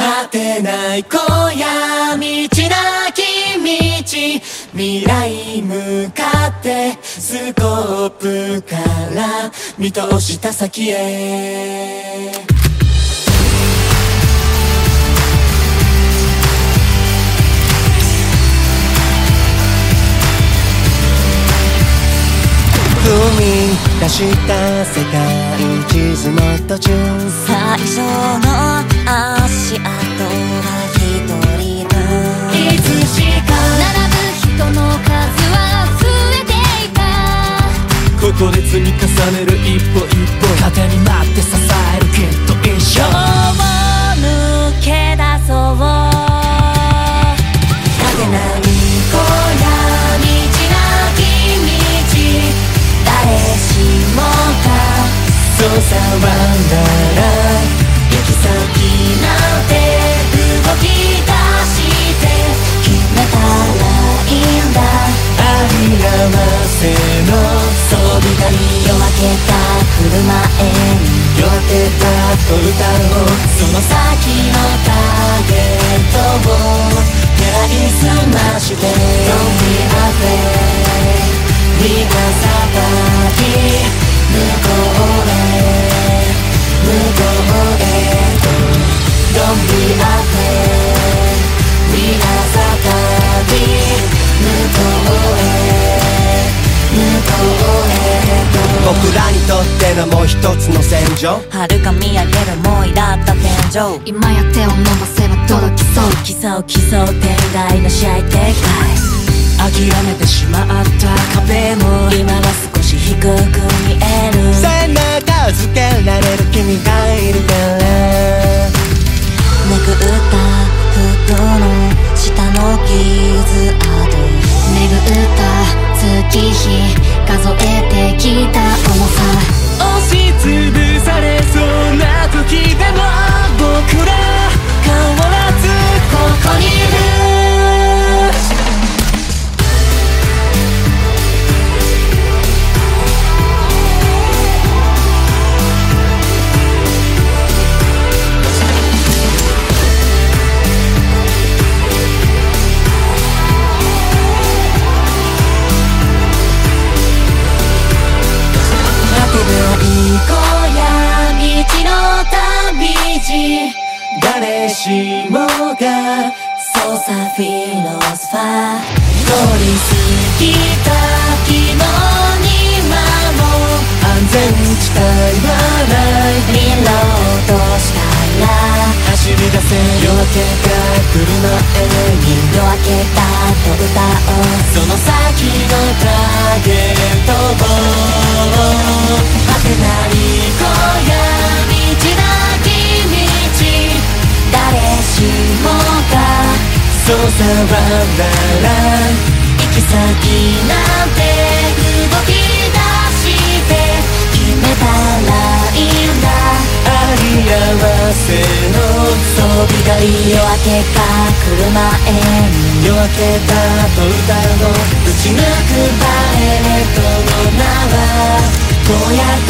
果てない小屋道なき道未来向かってスコープから見通した先へ。踏み出した世界地図の途中。最初の積み重ねる一歩一歩。糧になって支えるきっと一生装備が夜明けた車へ夜明けたと歌おうその先の影僕らにとってのもう一つの戦場？遥か見上げる思いだった天井。今や手を伸ばせば届きそう。競う競う天外の試合展開。諦めてしまった壁も。今は少し低く見えるしもが操作フィロスファそうさワンダラ行き先なんて動き出して決めたらいいんだあり合わせの装備がいい夜明けが来る前に夜明けたと歌の打ち抜くパレードの名は荒野行動